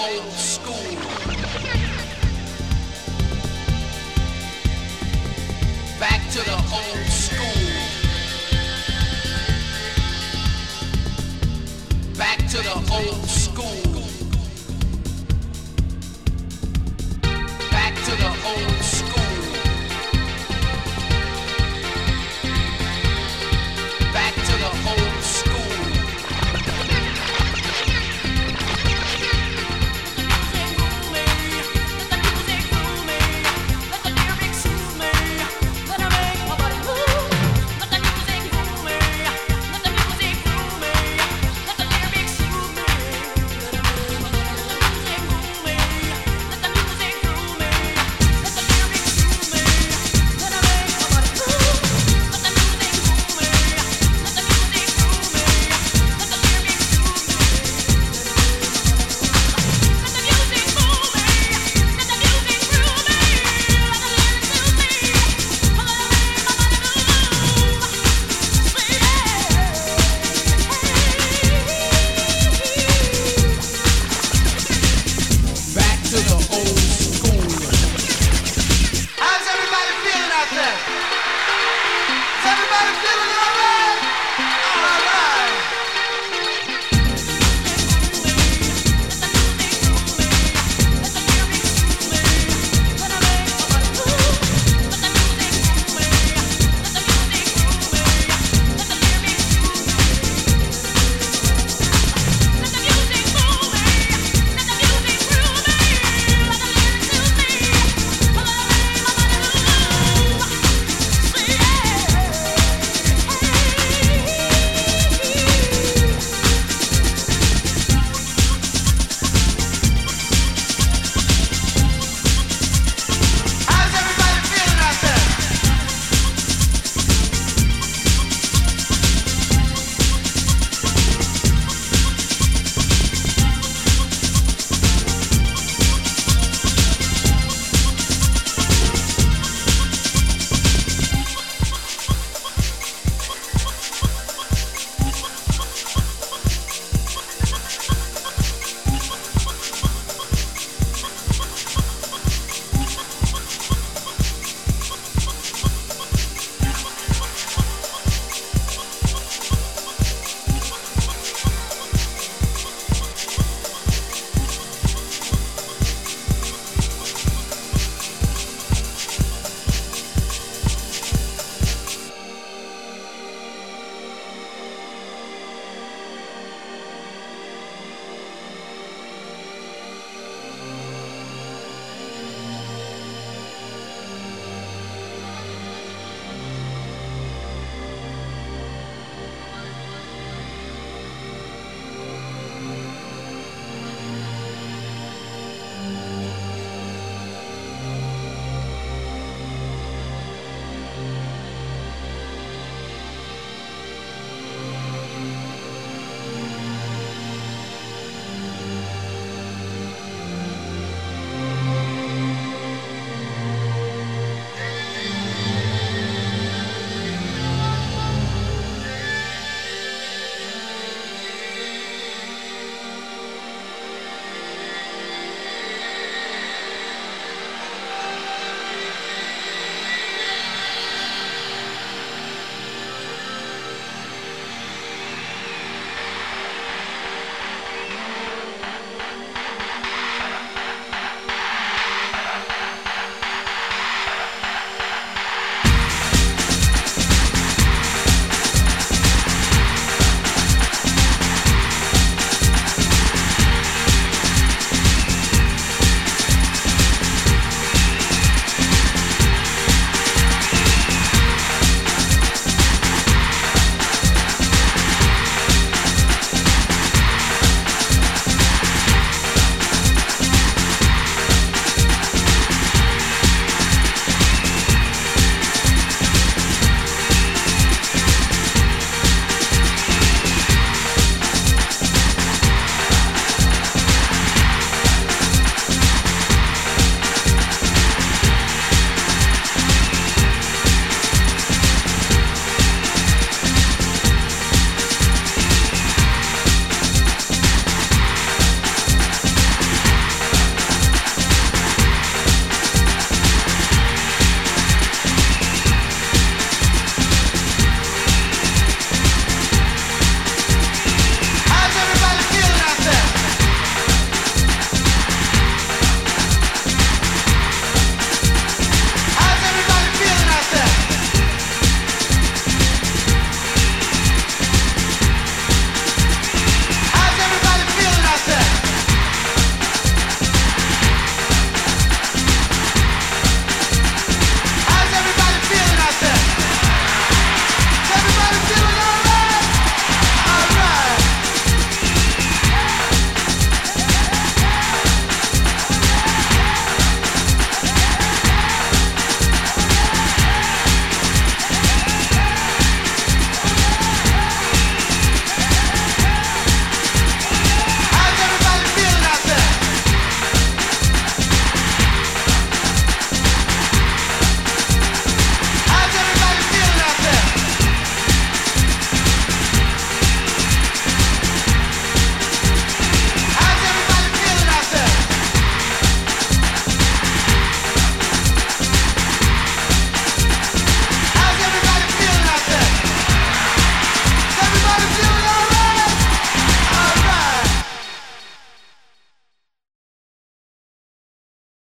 old school. Back to the old school. Back to the old school. out of